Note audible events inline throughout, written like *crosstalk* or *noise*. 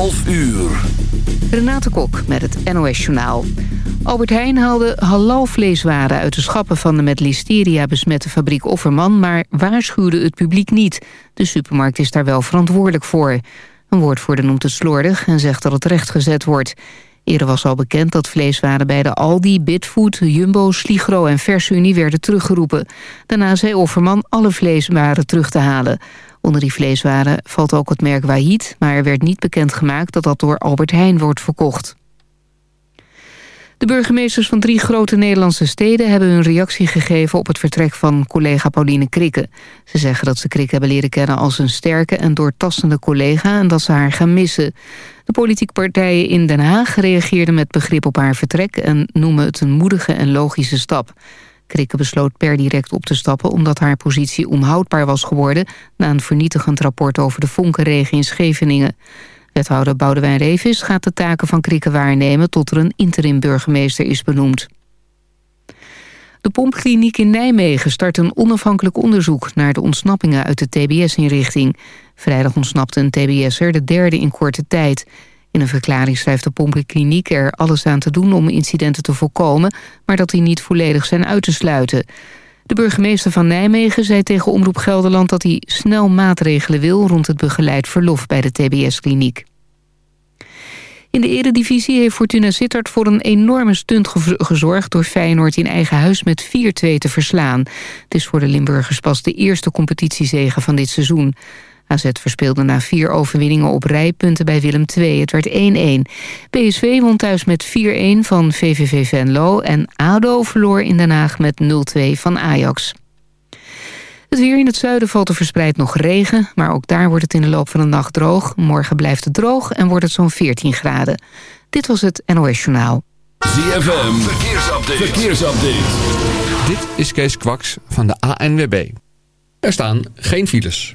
11 uur. Renate Kok met het NOS Journaal. Albert Heijn haalde halalvleeswaren uit de schappen van de met listeria besmette fabriek Offerman... maar waarschuwde het publiek niet. De supermarkt is daar wel verantwoordelijk voor. Een woordvoerder noemt het slordig en zegt dat het rechtgezet wordt. Eerder was al bekend dat vleeswaren bij de Aldi, Bitfood, Jumbo, Sligro en Versunie werden teruggeroepen. Daarna zei Offerman alle vleeswaren terug te halen. Onder die vleeswaren valt ook het merk Wahid... maar er werd niet bekendgemaakt dat dat door Albert Heijn wordt verkocht. De burgemeesters van drie grote Nederlandse steden... hebben hun reactie gegeven op het vertrek van collega Pauline Krikke. Ze zeggen dat ze Krikke hebben leren kennen als een sterke en doortastende collega... en dat ze haar gaan missen. De politieke partijen in Den Haag reageerden met begrip op haar vertrek... en noemen het een moedige en logische stap. Krikke besloot per direct op te stappen omdat haar positie onhoudbaar was geworden... na een vernietigend rapport over de vonkenregen in Scheveningen. Wethouder Boudewijn Revis gaat de taken van Krikke waarnemen... tot er een interim-burgemeester is benoemd. De Pompkliniek in Nijmegen start een onafhankelijk onderzoek... naar de ontsnappingen uit de TBS-inrichting. Vrijdag ontsnapte een TBS'er, de derde in korte tijd... In een verklaring schrijft de Pompkliniek er alles aan te doen om incidenten te voorkomen, maar dat die niet volledig zijn uit te sluiten. De burgemeester van Nijmegen zei tegen Omroep Gelderland dat hij snel maatregelen wil rond het begeleid verlof bij de TBS-kliniek. In de eredivisie heeft Fortuna Sittard voor een enorme stunt gezorgd... door Feyenoord in eigen huis met 4-2 te verslaan. Het is voor de Limburgers pas de eerste competitiezege van dit seizoen. AZ verspeelde na vier overwinningen op rijpunten bij Willem II. Het werd 1-1. PSV won thuis met 4-1 van VVV Venlo... en ADO verloor in Den Haag met 0-2 van Ajax. Het weer in het zuiden valt er verspreid nog regen... maar ook daar wordt het in de loop van de nacht droog. Morgen blijft het droog en wordt het zo'n 14 graden. Dit was het NOS Journaal. ZFM, verkeersupdate. verkeersupdate. Dit is Kees Kwaks van de ANWB. Er staan geen files.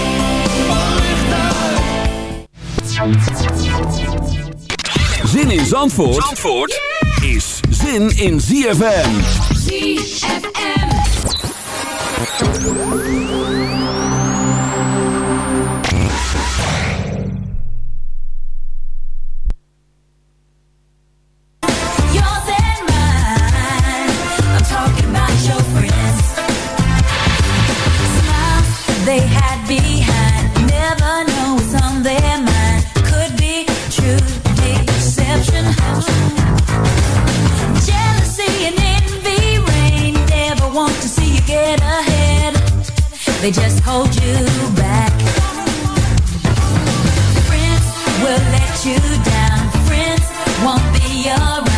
Zin in Zandvoort, Zandvoort is zin in ZFM. ZFM. They had They just hold you back. Friends will let you down. Friends won't be around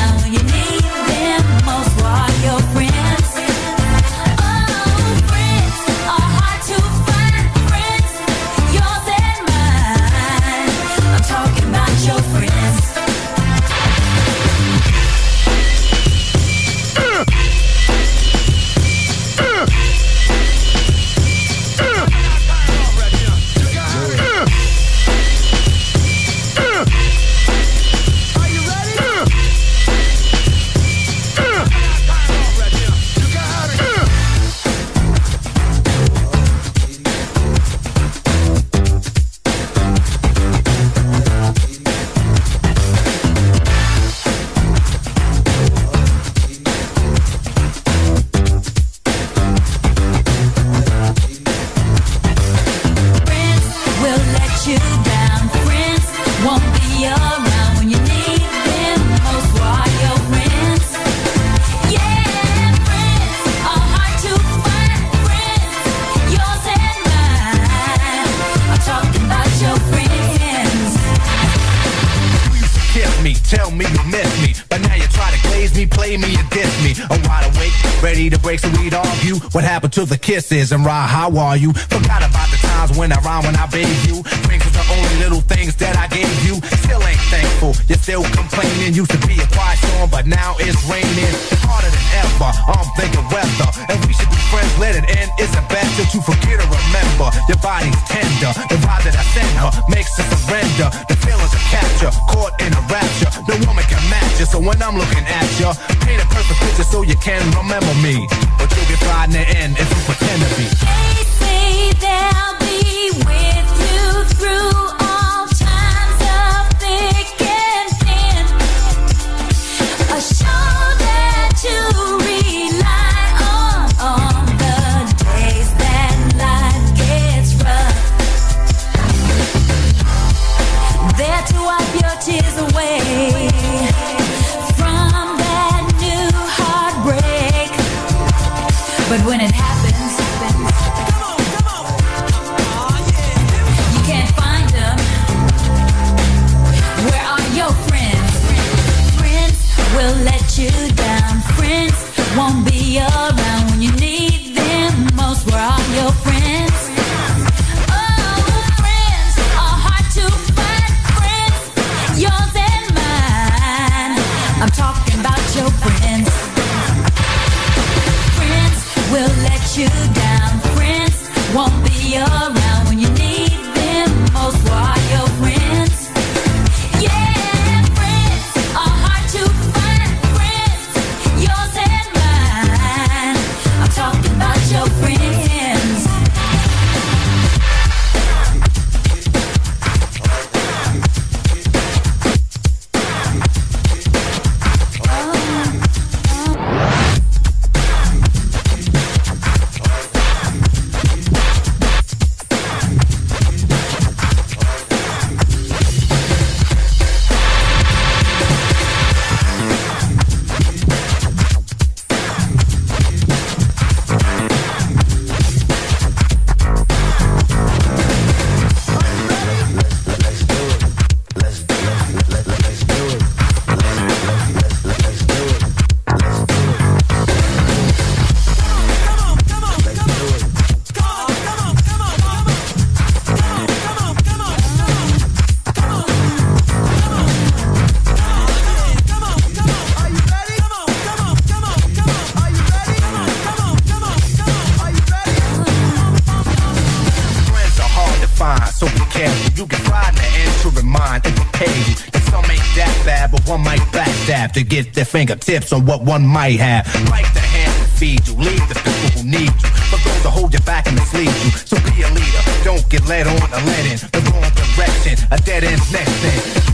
kisses and rah, how are you? Backstab to get their fingertips on what one might have. Like the hand to feed you, leave the people who need you, but those to hold you back and mislead you. So be a leader, don't get led on or led in the wrong direction. A dead end's next thing.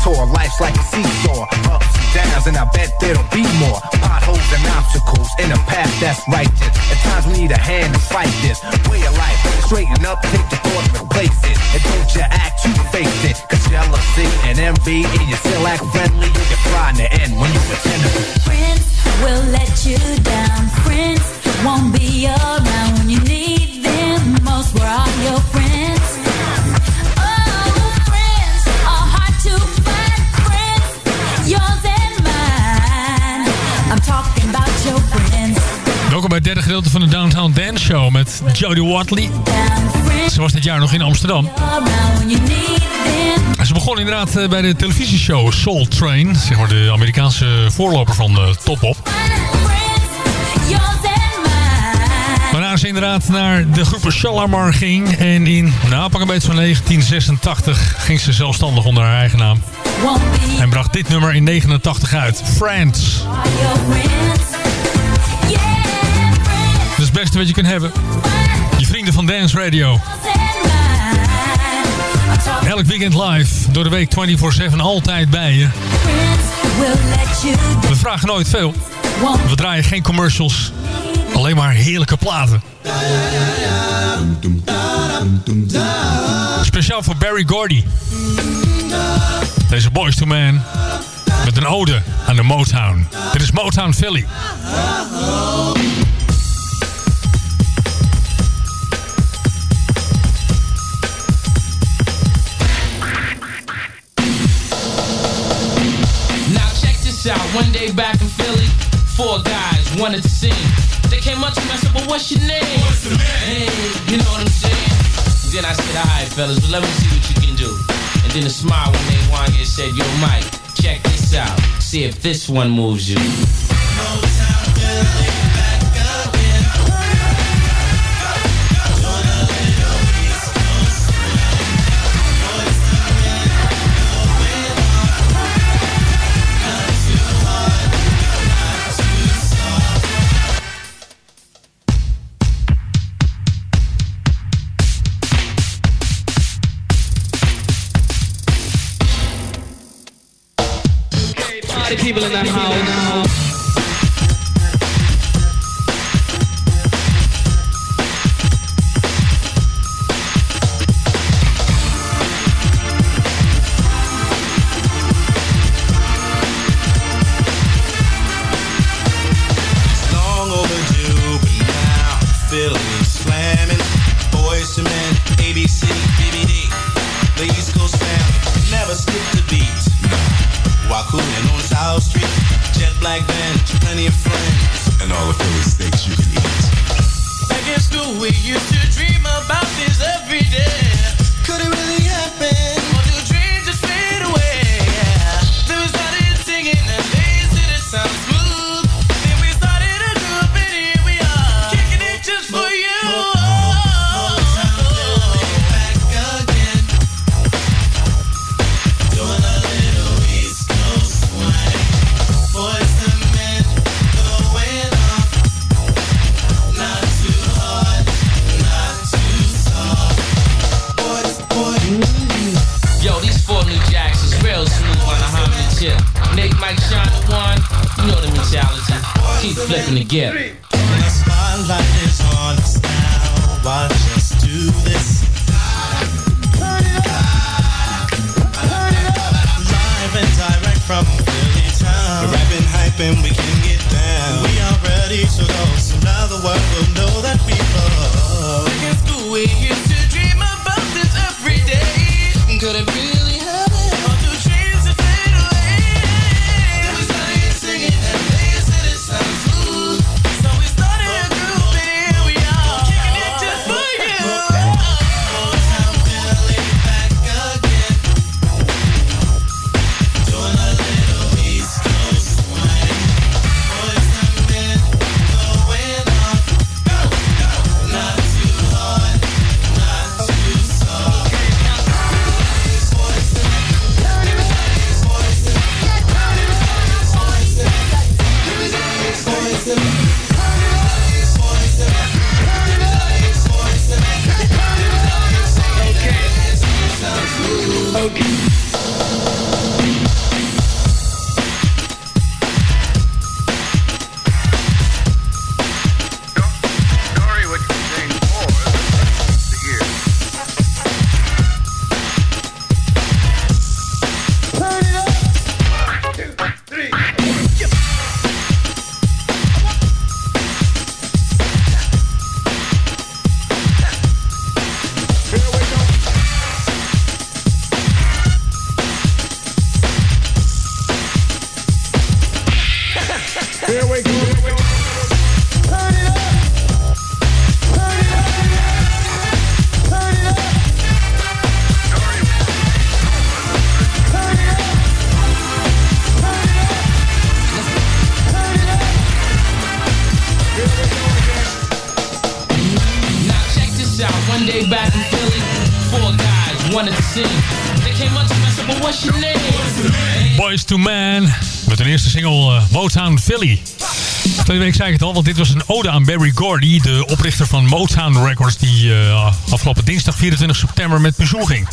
Detour, life's like a seesaw, ups and downs, and I bet there'll be more potholes and obstacles in a path that's righteous. At times we need a hand to fight this way of life. Straighten up, take the thought and replace it. And don't you act, you face it. Cause jealousy and envy, and you still act friendly, you get fried in the end when you pretend to. Friends will let you down. Friends won't be around when you need bij het derde gedeelte van de Downtown Dance Show met Jodie Watley. Ze was dit jaar nog in Amsterdam. Ze begon inderdaad eh, bij de televisieshow Soul Train. Zeg maar de Amerikaanse voorloper van de Top Op. Waarna ze inderdaad naar de groepen Shalamar ging. En in, nou pak een beetje van 1986 ging ze zelfstandig onder haar eigen naam. En bracht dit nummer in 89 uit. Friends. Wat je kunt hebben. Je vrienden van Dance Radio. Elk weekend live. Door de week 24-7 altijd bij je. We vragen nooit veel. We draaien geen commercials. Alleen maar heerlijke platen. Speciaal voor Barry Gordy. Deze Boys to Man. Met een ode aan de Motown. Dit is Motown Philly. One day back in Philly, four guys wanted to sing. They came up to me and said, well, what's your name? What's name? Hey, you know what I'm saying? Then I said, all right, fellas, well, let me see what you can do. And then a smile when they and said, yo, Mike, check this out. See if this one moves you. No time, people in that house. single uh, Motown Philly. Twee week zei ik het al, want dit was een ode aan Barry Gordy... de oprichter van Motown Records... die eh, afgelopen dinsdag 24 september met pensioen ging.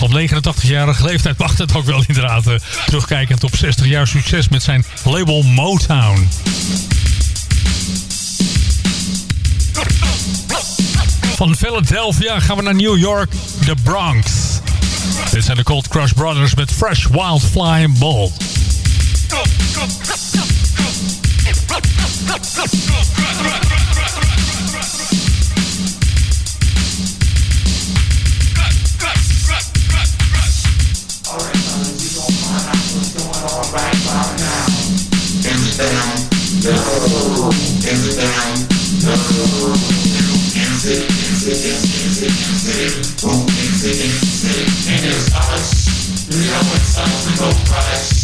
Op 89-jarige leeftijd mag het ook wel inderdaad... Eh, terugkijkend op 60 jaar succes met zijn label Motown. Van Philadelphia gaan we naar New York, de Bronx. Dit zijn de Cold Crush Brothers met Fresh Wild Flying Ball. Who is it? Is it? It is us. We know it's us. We know price.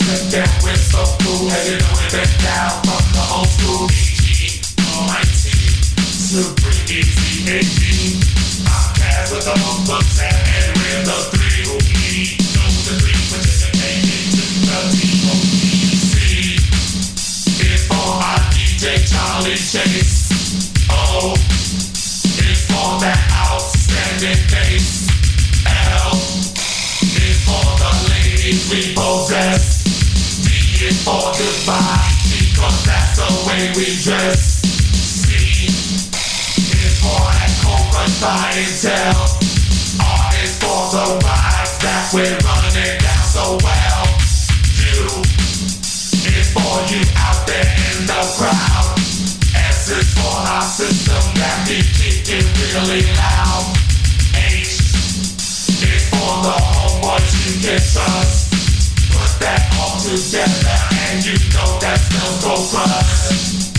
We're so cool. And you know that down from the old school. we just see before and comfort by itself. Art is for the rise that we're running down so well. You is for you out there in the crowd. S is for our system that be kicking really loud. H is for the homework you can us. Put that all together and you know that's no progress.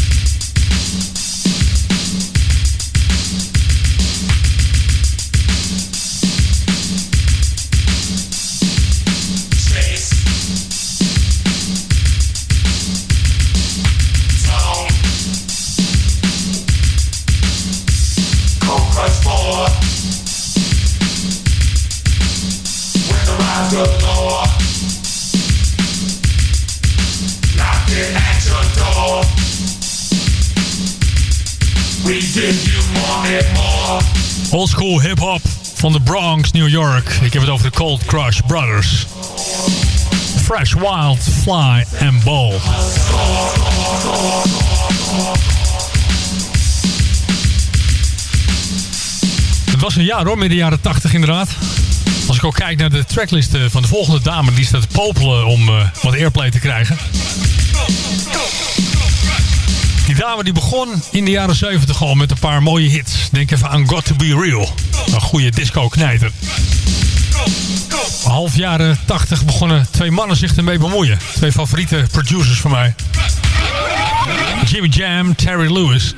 School hip-hop van de Bronx, New York. Ik heb het over de Cold Crush Brothers. Fresh, Wild, Fly and Ball. Het was een jaar hoor, midden jaren 80 inderdaad. Als ik ook kijk naar de tracklist eh, van de volgende dame, die staat popelen om eh, wat airplay te krijgen. Die dame die begon in de jaren 70 al met een paar mooie hits. Denk even aan Got To Be Real. Een goede disco-knijter. Half jaren 80 begonnen twee mannen zich ermee bemoeien. Twee favoriete producers van mij. Jimmy Jam, Terry Lewis.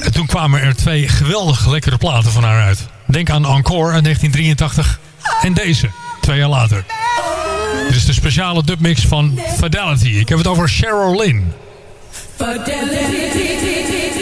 En toen kwamen er twee geweldig lekkere platen van haar uit. Denk aan Encore uit 1983 en deze, twee jaar later. Dit is de speciale dubmix van Fidelity. Ik heb het over Cheryl Lynn. Fidelity.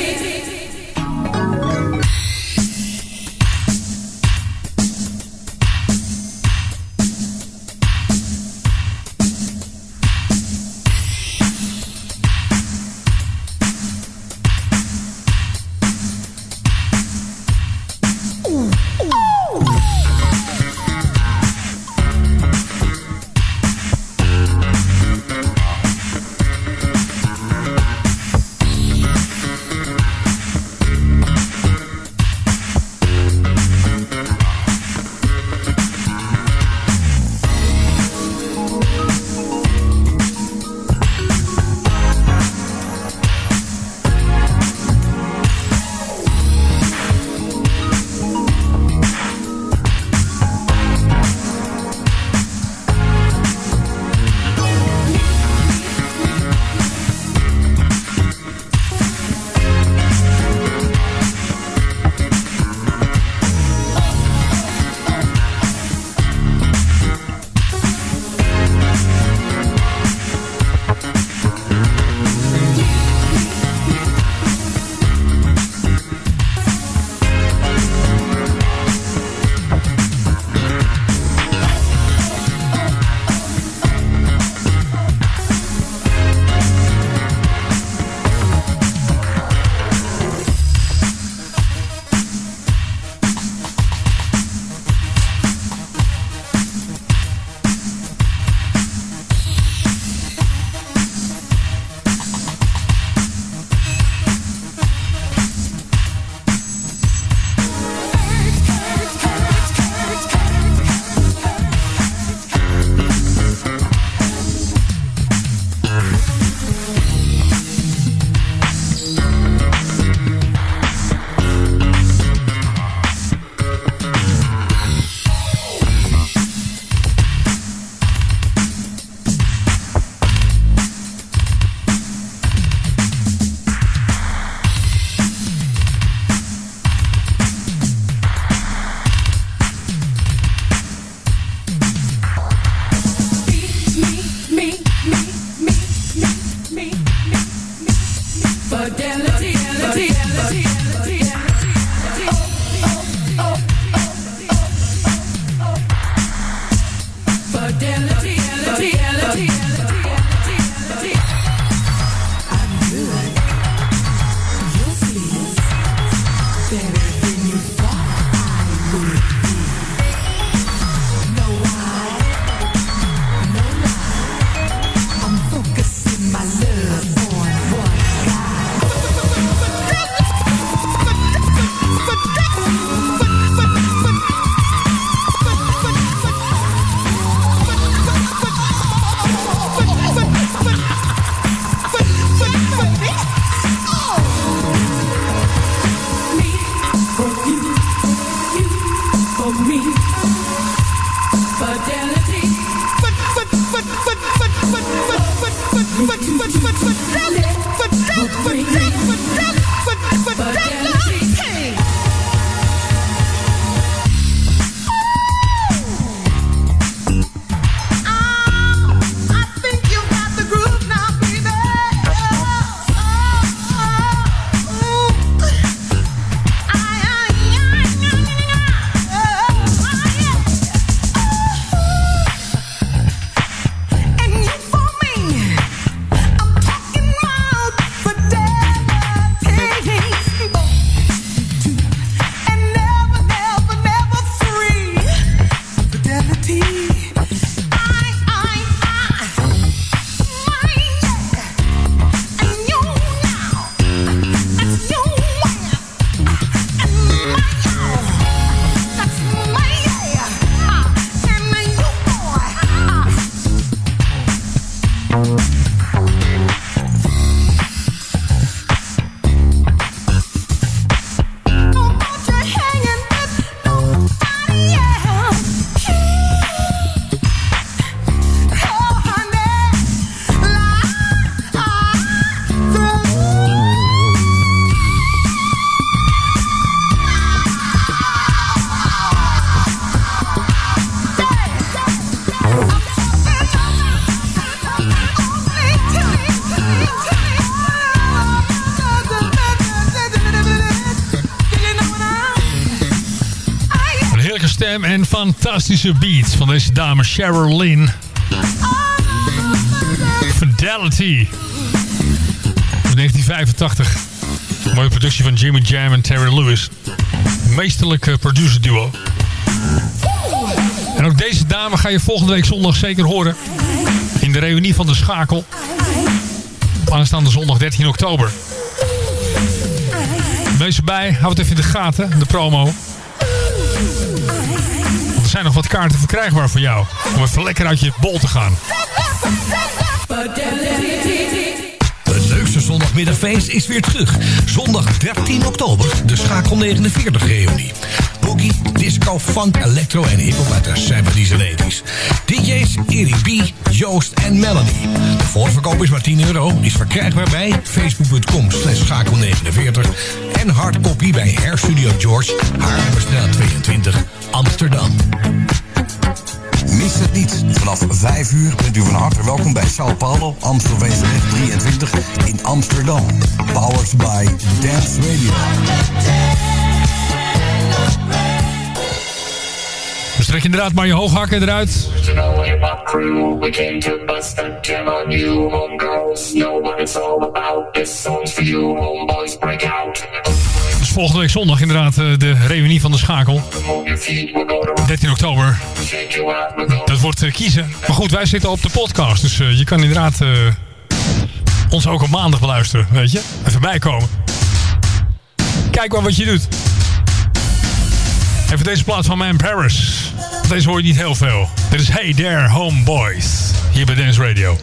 Een heerlijke stem en fantastische beats van deze dame Cheryl Fidelity. 1985. Mooie productie van Jimmy Jam en Terry Lewis. Meesterlijke eh, producer duo. En ook deze dame ga je volgende week zondag zeker horen. In de reunie van de Schakel. Aanstaande zondag 13 oktober. Wees erbij, hou het even in de gaten, de promo. Want er zijn nog wat kaarten verkrijgbaar voor jou. Om even lekker uit je bol te gaan. Het leukste zondagmiddagfeest is weer terug. Zondag 13 oktober, de Schakel 49 reunie. Disco, funk, electro en hiphop uit de 70s en 80s. DJ's Erik B, Joost en Melanie. De voorverkoop is maar 10 euro. Is verkrijgbaar bij facebook.com slash schakel 49 en hardcopy bij Hair Studio George, Haarlemmerstraat 22, Amsterdam. Mis het niet. Vanaf 5 uur bent u van harte welkom bij Sao Paulo, Amstelveenweg 23 in Amsterdam. Powered by Dance Radio. Trek inderdaad maar je hooghakken eruit. Dus volgende week zondag inderdaad eh, de reunie van de Schakel. Move your feet, we're gonna 13 oktober. Dat wordt eh, kiezen. Maar goed, wij zitten op de podcast. Dus eh, je kan inderdaad ons ook op maandag beluisteren. Weet je? Even bijkomen. Kijk maar wat je doet. Even deze plaats van Man Paris. Deze hoor je niet heel veel. Dit is Hey There Homeboys. Hier bij Dance Radio.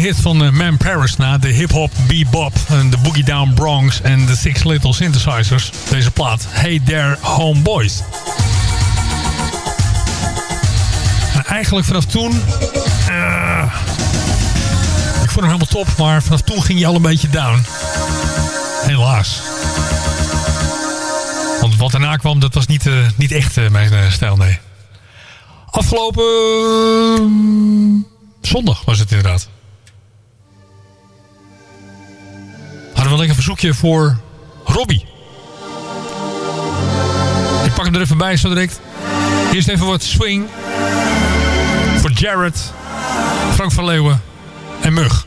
Vierde hit van eh, Man Paris na de hip-hop, bebop, en de Boogie Down Bronx en de Six Little Synthesizers. Deze plaat, Hey There Homeboys. En eigenlijk vanaf toen... eh, ik vond hem helemaal top, maar vanaf toen ging hij al een beetje down. Helaas. Want wat daarna kwam, dat was niet, eh, niet echt eh, mijn eh, stijl, nee. Afgelopen eh, zondag was het inderdaad. Een verzoekje voor Robbie. Ik pak hem er even bij zo direct. Eerst even wat swing. Voor Jared, Frank van Leeuwen en Mug.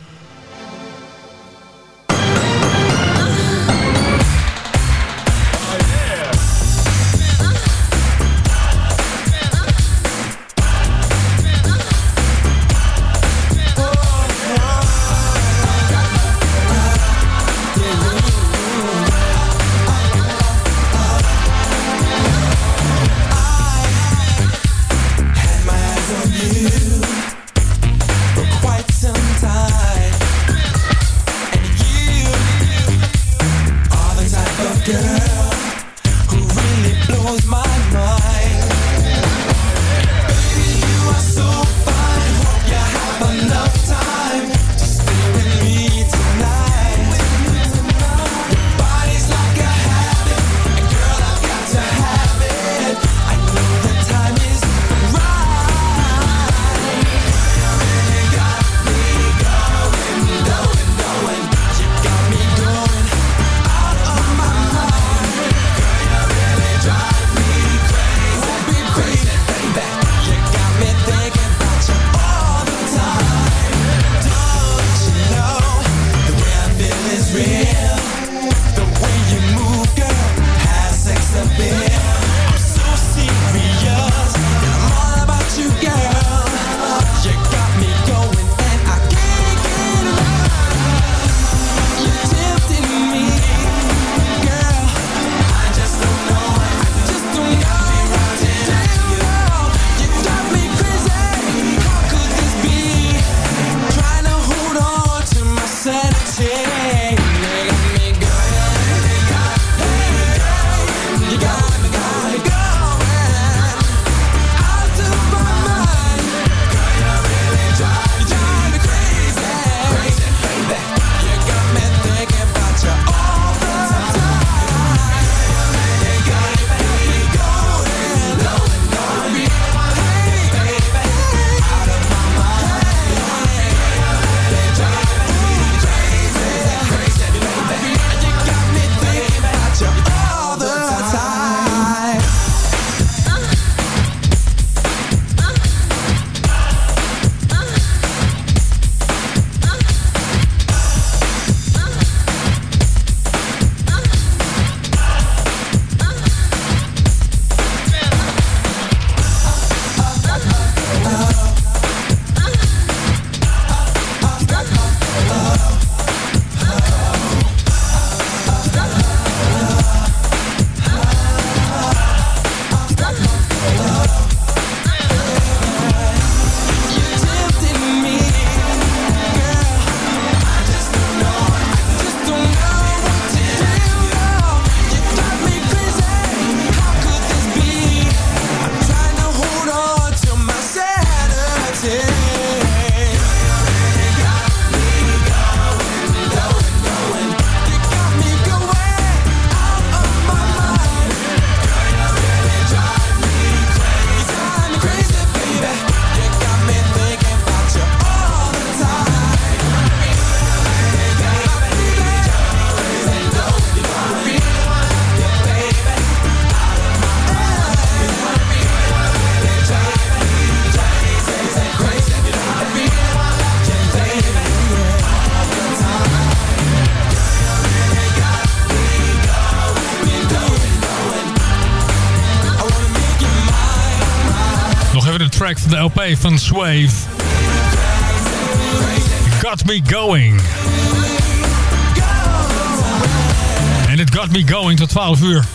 van Swave. Got Me Going. En het Got Me Going tot 12 uur.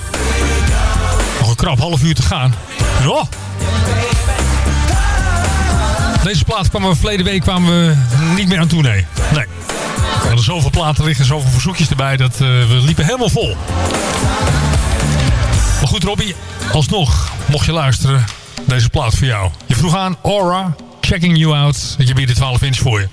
Nog een krap half uur te gaan. Oh. Deze plaat kwamen we verleden week kwamen we niet meer aan toe, nee. We hadden zoveel platen liggen, zoveel verzoekjes erbij, dat eh, we liepen helemaal vol. Maar goed, Robbie, alsnog, mocht je luisteren, deze plaat voor jou vroeg aan. Aura, checking you out. Je biedt 12 inch voor je.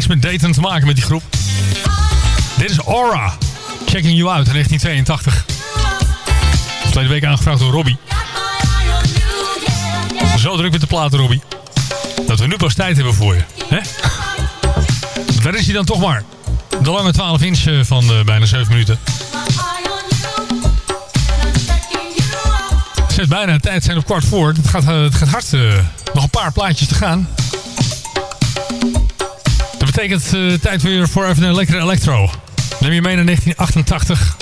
Niks met Dayton te maken met die groep. Dit is Aura. Checking You Out in 1982. Verleden week aangevraagd door Robbie. Zo druk met de platen, Robbie. Dat we nu pas tijd hebben voor je. Hè? *laughs* Daar is hij dan toch maar. De lange 12 inch eh, van eh, bijna 7 minuten. Het is bijna tijd zijn op kwart voor. Het gaat, eh, het gaat hard. nog een paar plaatjes te gaan. Betekent eh, tijd weer voor even een lekkere electro. Neem je mee naar 1988.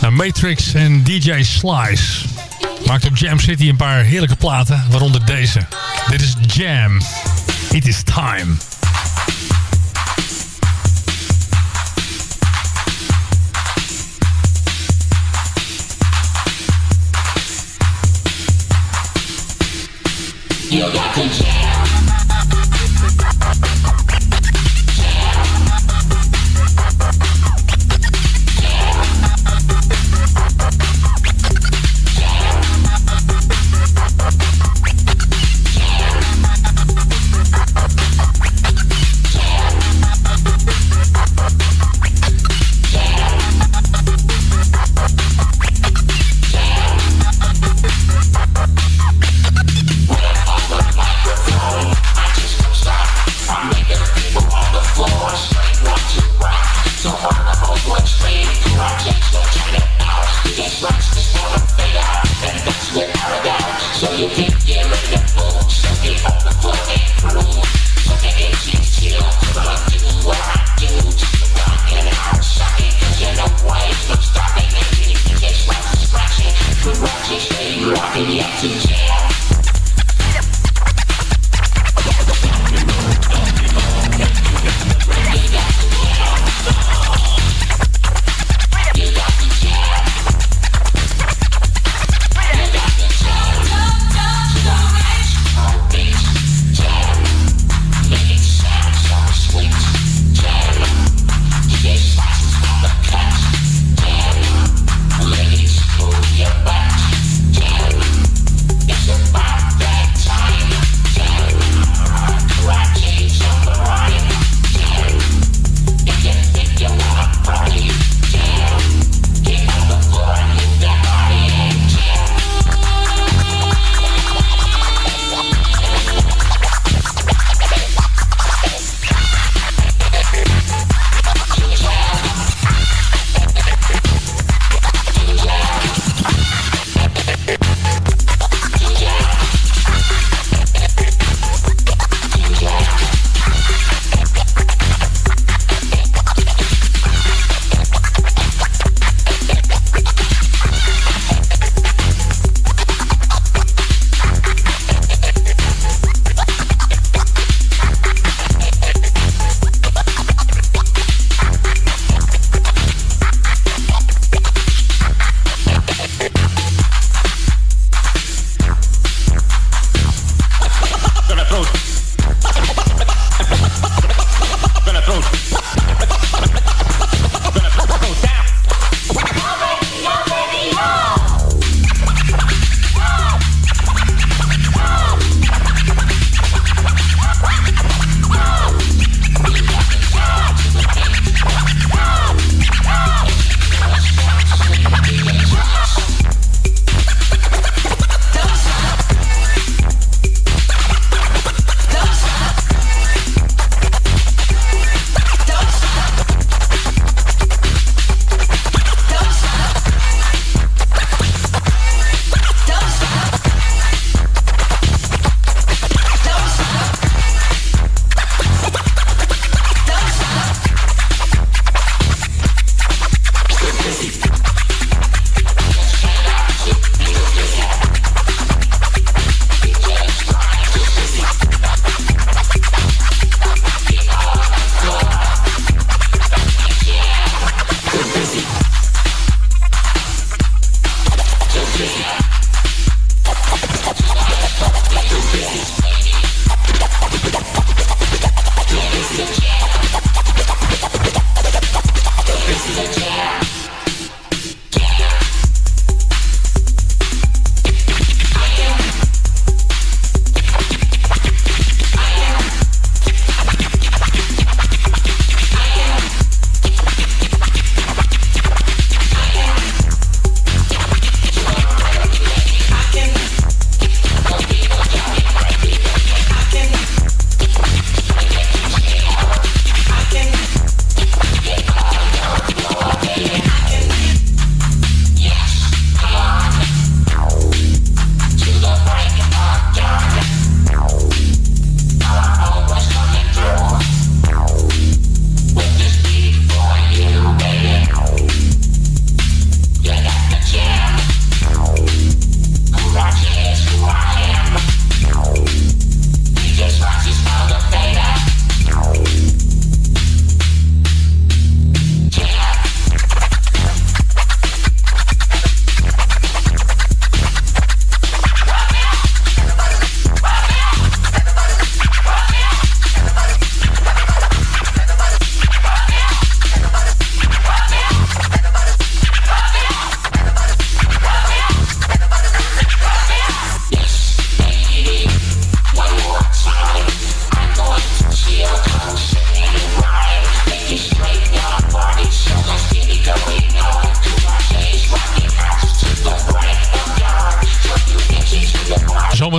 Naar Matrix en DJ Slice. Maakt op Jam City een paar heerlijke platen, waaronder deze. Dit is Jam. It is time. You got to jam.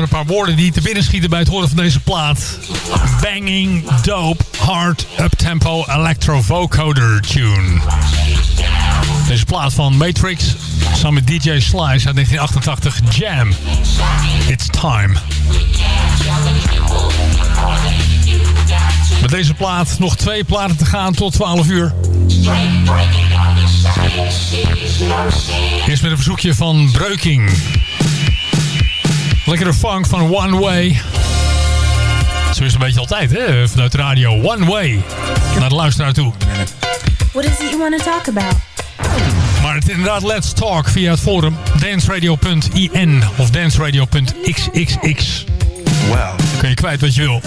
Paar woorden die te binnen schieten bij het horen van deze plaat. Banging, dope, hard, uptempo, electro-vocoder tune. Deze plaat van Matrix, samen met DJ Slice uit 1988, Jam. It's time. Met deze plaat nog twee platen te gaan tot 12 uur. Eerst met een verzoekje van Breuking. Lekkere funk van One Way. Zo is het een beetje altijd, hè? Vanuit de radio. One Way. Naar de luisteraar toe. What is it you want to talk about? Maar het is inderdaad Let's Talk via het forum danceradio.in of danceradio.xxx. Wow. Kun je kwijt wat je wil.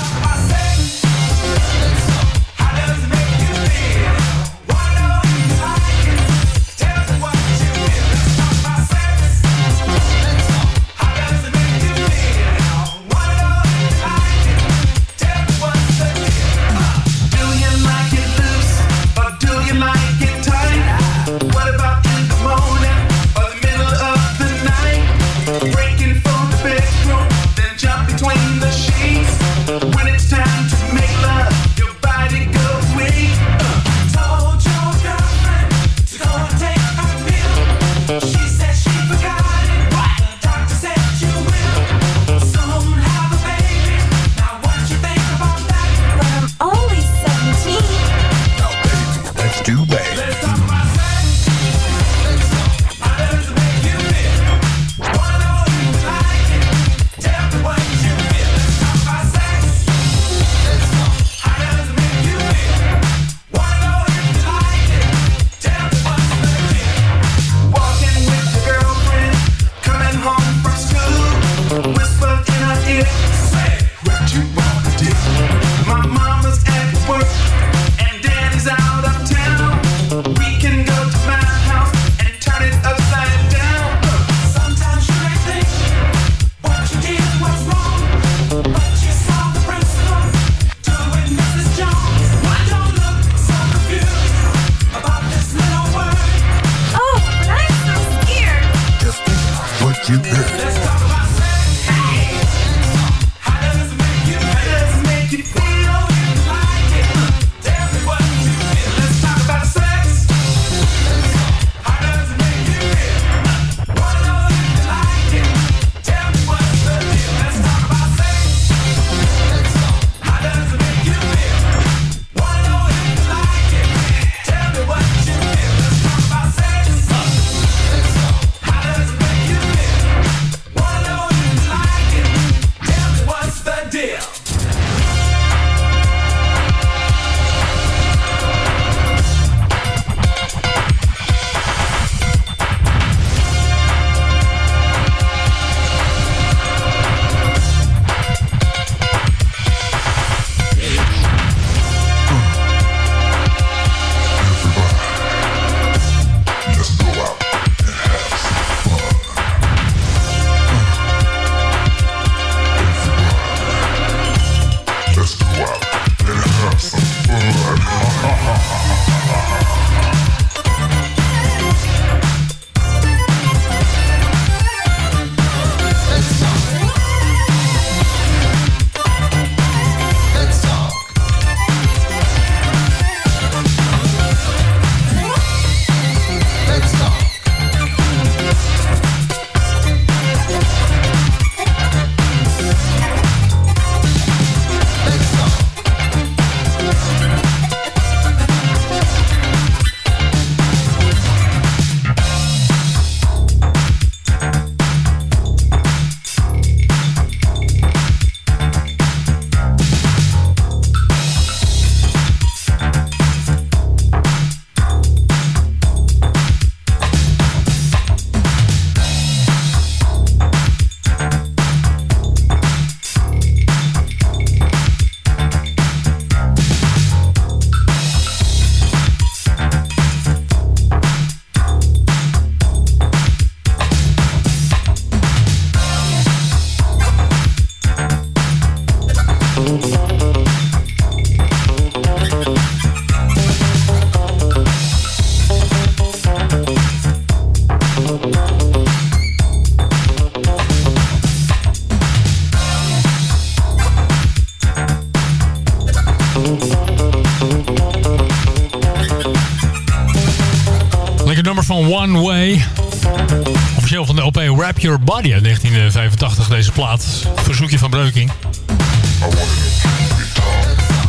Your Body uit 1985 deze plaat. Verzoekje van Breuking.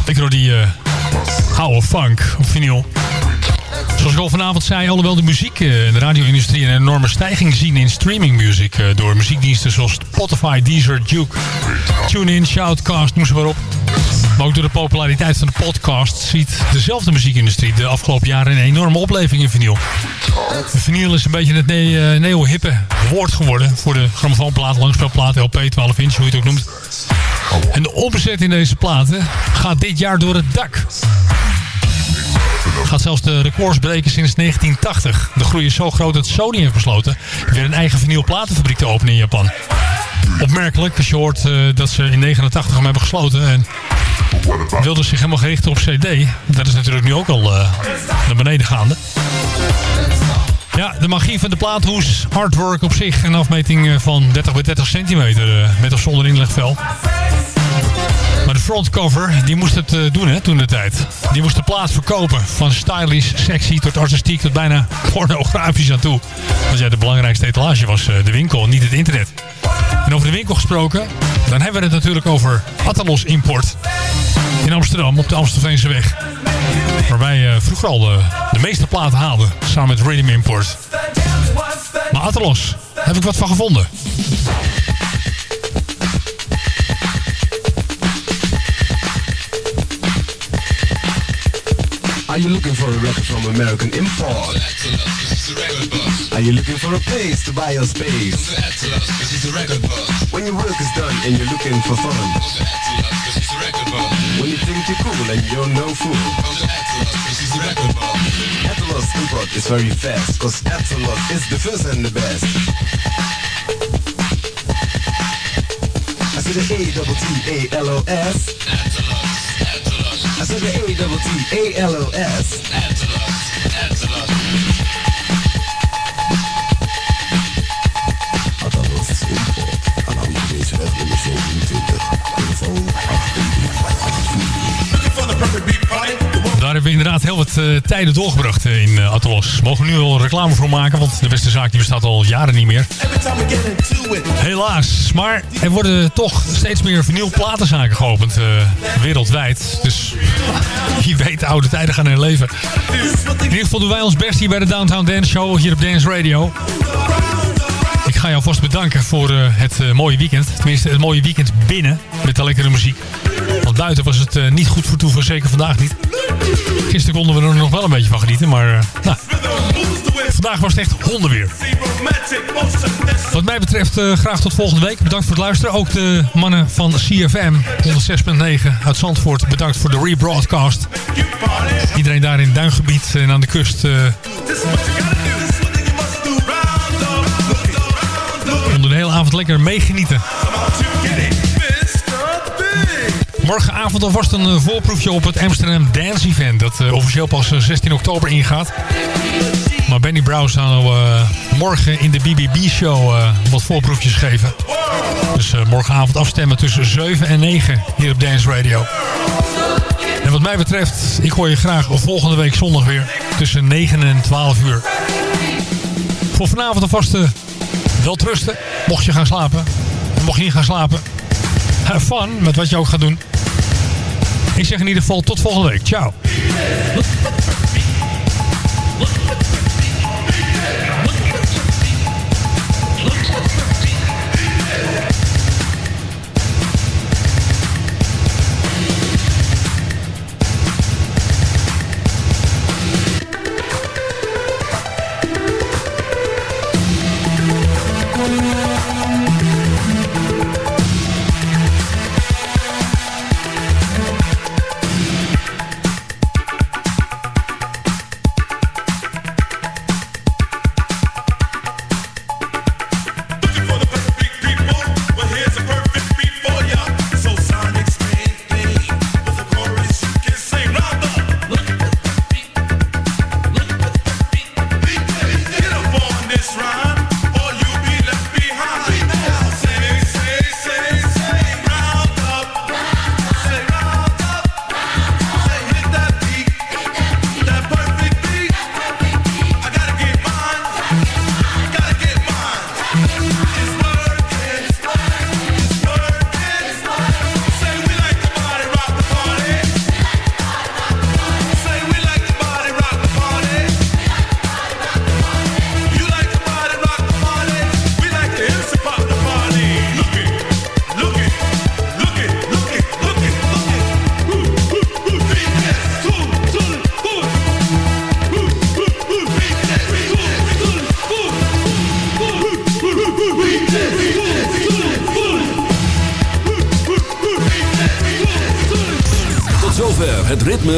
Ik hoor die uh, oude funk op vinyl. Zoals ik al vanavond zei, alhoewel de muziek eh, en de radio-industrie een enorme stijging zien in streaming music. eh, door muziekdiensten zoals Spotify, Deezer, Duke, TuneIn, Shoutcast, noem ze maar op. Maar ook door de populariteit van de podcast ziet dezelfde muziekindustrie de afgelopen jaren een enorme opleving in vinyl. De vinyl is een beetje het ne eh, neo-hippe woord geworden voor de grammofoonplaat, langspeelplaat, LP, 12 inch, hoe je het ook noemt. En de omzet in deze platen gaat dit jaar door het dak. Gaat zelfs de records breken sinds 1980. De groei is zo groot dat Sony heeft besloten weer een eigen vinylplatenfabriek te openen in Japan. Opmerkelijk als je hoort eh, dat ze in 89 hem hebben gesloten en wilden zich helemaal gericht op CD. Dat is natuurlijk nu ook al eh, naar beneden gaande. Ja, de magie van de plaathoes, artwork op zich, een afmeting eh, van 30 bij 30 centimeter met of zonder inlegvel. Maar de frontcover, die moest het doen hè, toen de tijd. Die moest de plaat verkopen. Van stylish, sexy tot artistiek tot bijna *laughs* pornografisch aan toe. Want ja, de belangrijkste etalage was de winkel, niet het internet. En over de winkel gesproken, dan hebben we het natuurlijk over Atalos Import. In Amsterdam, op de Amstelveense weg. Waar wij eh, vroeger al de, de meeste platen haalden, samen met Rhythm Import. Maar Atalos, heb ik wat van gevonden. Are you looking for a record from American Import? Are you looking for a place to buy your space? When your work is done and you're looking for fun? When you think you're cool and you're no fool? Atalos Import is very fast, cause Atalos is the first and the best. I said the A-double-T-A-L-O-S. That's the A double T A L O S. hebben inderdaad heel wat eh, tijden doorgebracht eh, in uh, Atalos. Mogen we nu wel reclame voor maken, want de beste zaak die bestaat al jaren niet meer. Helaas. Maar er worden toch steeds meer vinylplatenzaken geopend eh, wereldwijd. Dus *laughs* wie weet, oude tijden gaan herleven. In ieder geval doen wij ons best hier bij de Downtown Dance Show, hier op Dance Radio. Ik ga jou vast bedanken voor eh, het eh, mooie weekend. Tenminste, het mooie weekend binnen met de lekkere muziek. Buiten was het eh, niet goed voor toeven, zeker vandaag niet. Gisteren konden we er nog wel een beetje van genieten, maar eh, nou, vandaag was het echt hondenweer. Wat mij betreft eh, graag tot volgende week. Bedankt voor het luisteren. Ook de mannen van CFM 106.9 uit Zandvoort. Bedankt voor de rebroadcast. Iedereen daar in het duingebied en aan de kust. konden de hele avond lekker meegenieten. Morgenavond alvast een eh, voorproefje op het Amsterdam Dance Event. Dat eh, officieel pas eh, 16 oktober ingaat. Maar Benny Brown zou eh, morgen in de BBB-show eh, wat voorproefjes geven. Dus eh, morgenavond afstemmen tussen 7 en 9 hier op Dance Radio. En wat mij betreft, ik hoor je graag volgende week zondag weer tussen 9 en 12 uur. Voor vanavond alvast eh, wel trusten, mocht je gaan slapen. En mocht je niet gaan slapen, have fun met wat je ook gaat doen. Ik zeg in ieder geval tot volgende week. Ciao.